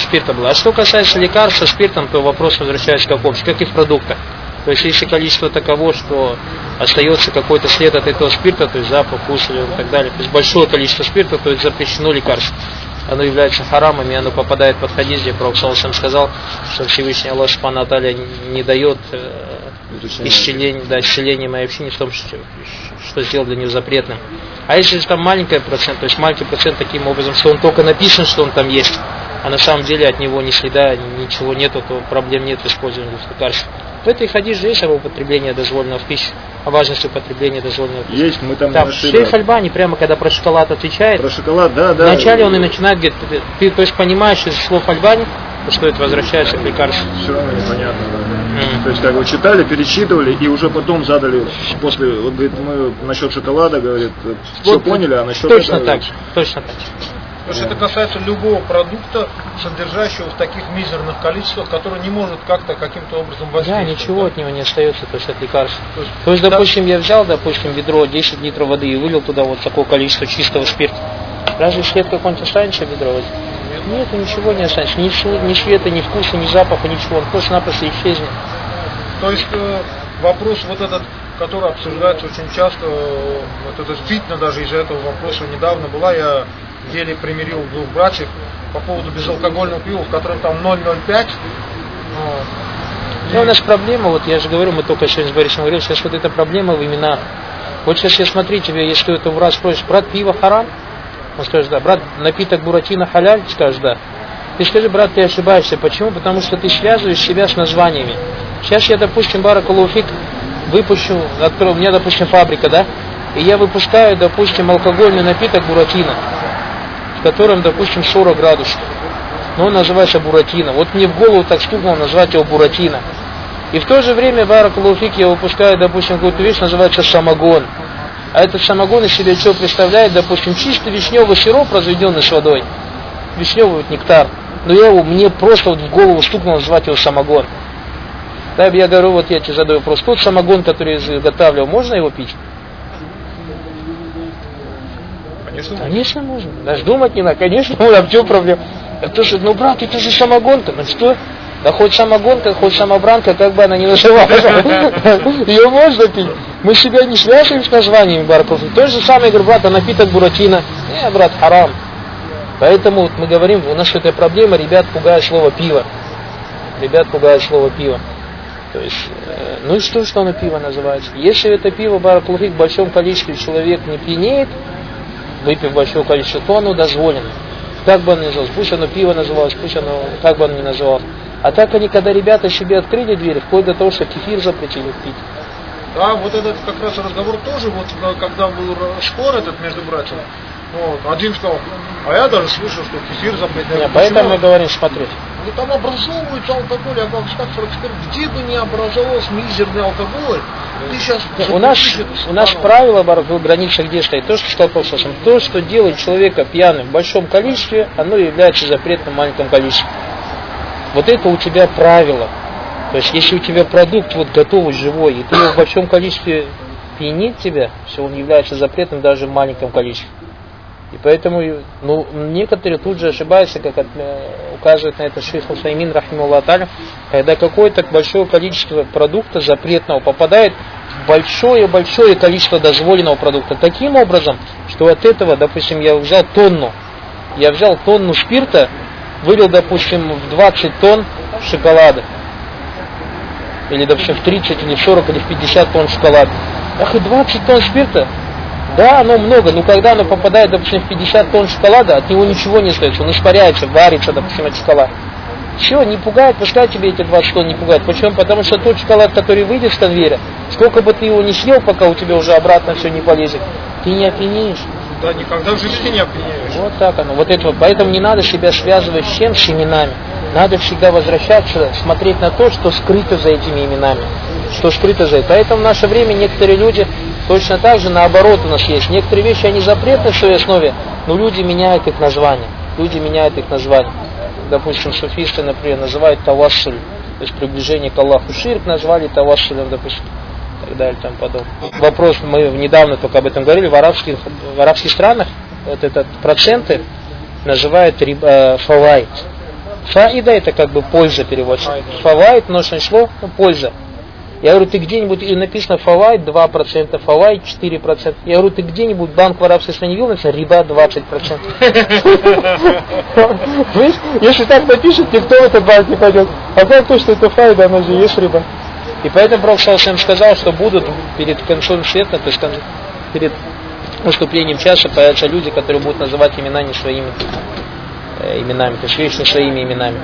спирта было. А что касается лекарств со спиртом, то вопрос возвращается как общий, как и в продуктах. То есть если количество таково, что остается какой-то след от этого спирта, то есть запах, вкус и так далее, то есть большое количество спирта, то есть запрещено лекарство. Оно является харамом, и оно попадает под хадис, где Пророк сам сказал, что Всевышний Аллах Субхану Аталя не дает э, исцеление, да, исцеление моей общины в том, что, что сделал для нее запретным. А если там маленький процент, то есть маленький процент таким образом, что он только написан, что он там есть, а на самом деле от него ни следа, ничего нету, то проблем нет в использовании лекарств. В этой хадис же есть об употреблении дозволенного в пищу, о важности употребления дозволенного в пищу. Есть, мы там, там Шейх Альбани прямо когда про шоколад отвечает, про шоколад, да, да. Вначале он и начинает говорить, ты, ты то есть понимаешь из слов Альбани, что это возвращается к лекарству. Все равно непонятно, да. Mm. То есть как бы читали, перечитывали и уже потом задали после, вот говорит, мы насчет шоколада, говорит, все вот, поняли, а насчет Точно этого, так же, точно так То есть это касается любого продукта, содержащего в таких мизерных количествах, который не может как-то каким-то образом воздействовать. Да, ничего да? от него не остается, то есть от лекарств. То есть, то есть да. допустим, я взял, допустим, ведро 10 литров воды и вылил туда вот такое количество чистого спирта. Разве след какой-нибудь останется ведро воды? Нет, ничего не останется. Ни, ни света, ни вкуса, ни запаха, ничего. Он просто-напросто исчезнет. То есть э, вопрос вот этот, который обсуждается очень часто, э, вот это действительно даже из-за этого вопроса недавно была, я еле примирил двух братьев по поводу безалкогольного пива, в котором там 0,05. Ну, у нас проблема, вот я же говорю, мы только сегодня с Борисом говорили, сейчас вот эта проблема в именах. Вот сейчас я смотри, тебе, если это в раз спросишь, брат, пиво харам? Он скажет, да. Брат, напиток буратино халяль? Скажешь, да. Ты скажи, брат, ты ошибаешься. Почему? Потому что ты связываешь себя с названиями. Сейчас я, допустим, Баракалуфик выпущу, открою, у меня, допустим, фабрика, да, и я выпускаю, допустим, алкогольный напиток буратино в котором, допустим, 40 градусов. Но он называется Буратино. Вот мне в голову так стукнуло назвать его Буратино. И в то же время Баракулуфик я выпускаю, допустим, какую-то вещь, называется самогон. А этот самогон из себя что представляет, допустим, чистый вишневый сироп, разведенный с водой. Вишневый вот нектар. Но я его, мне просто вот в голову стукнуло назвать его самогон. Да, я говорю, вот я тебе задаю вопрос, тот самогон, который я изготавливал, можно его пить? Конечно, конечно можно. Даже думать не надо. Конечно, можно. А в чем проблема? Это же, ну, брат, это же самогонка. Ну что? Да хоть самогонка, хоть самобранка, как бы она ни называлась, ее можно пить. Мы себя не связываем с названиями барков. То же самое, говорю, брат, а напиток буратино. Не, брат, харам. Поэтому вот мы говорим, у нас эта проблема, ребят пугает слово пиво. Ребят пугает слово пиво. То есть, э, ну и что, что оно пиво называется? Если это пиво баракулхик в большом количестве человек не пьянеет, выпив большое количество, то оно дозволено. Как бы оно ни называлось, пусть оно пиво называлось, пусть оно, как бы оно ни называлось. А так они, когда ребята себе открыли двери, вплоть до того, что кефир запретили пить. Да, вот этот как раз разговор тоже, вот когда был спор этот между братьями, вот, один сказал, а я даже слышал, что кефир запретили. Нет, поэтому мы говорим смотреть. Ну там образовывается алкоголь, я как так где бы ни образовался мизерный алкоголь, ты сейчас... У нас, у нас правило в границах где стоит, то, что сказал Павел то, что делает человека пьяным в большом количестве, оно является запретным в маленьком количестве. Вот это у тебя правило. То есть, если у тебя продукт вот готовый, живой, и ты его в большом количестве пьянит тебя, все, он является запретным даже в маленьком количестве. И поэтому ну, некоторые тут же ошибаются, как от, э, указывает на это шейх Хусаймин Рахимулла когда какое-то большое количество продукта запретного попадает в большое-большое количество дозволенного продукта. Таким образом, что от этого, допустим, я взял тонну, я взял тонну спирта, вылил, допустим, в 20 тонн шоколада. Или, допустим, в 30, или в 40, или в 50 тонн шоколада. Ах, и 20 тонн спирта да, оно много, но когда оно попадает, допустим, в 50 тонн шоколада, от него ничего не остается, он испаряется, варится, допустим, от шоколада. Все, не пугает, пускай тебе эти 20 тонн не пугают. Почему? Потому что тот шоколад, который выйдет с конвейера, сколько бы ты его не съел, пока у тебя уже обратно все не полезет, ты не опьянеешь. Да, никогда в жизни не опьянеешь. Вот так оно. Вот это, поэтому не надо себя связывать с чем? С именами. Надо всегда возвращаться, смотреть на то, что скрыто за этими именами. Что скрыто за этим. Поэтому в наше время некоторые люди Точно так же наоборот у нас есть. Некоторые вещи, они запретны в своей основе, но люди меняют их название. Люди меняют их название. Допустим, суфисты, например, называют тавассуль, то есть приближение к Аллаху. Ширк назвали тавассулем, допустим, и так далее, там подобное. Вопрос, мы недавно только об этом говорили, в арабских, в арабских странах вот этот проценты называют э, фавайт. Фаида это как бы польза переводится. Фавайт, множественное число, ну, польза. Я говорю, ты где-нибудь, и написано фавайт 2%, фавайт 4%. Я говорю, ты где-нибудь банк в арабской стране видел, написано риба 20%. Видишь, если так напишет, никто в этот банк не пойдет. А как то, что это файда, она же есть риба. И поэтому Пророк Салсам сказал, что будут перед концом света, то есть перед наступлением часа появятся люди, которые будут называть имена не своими э, именами, то есть вещи не своими именами.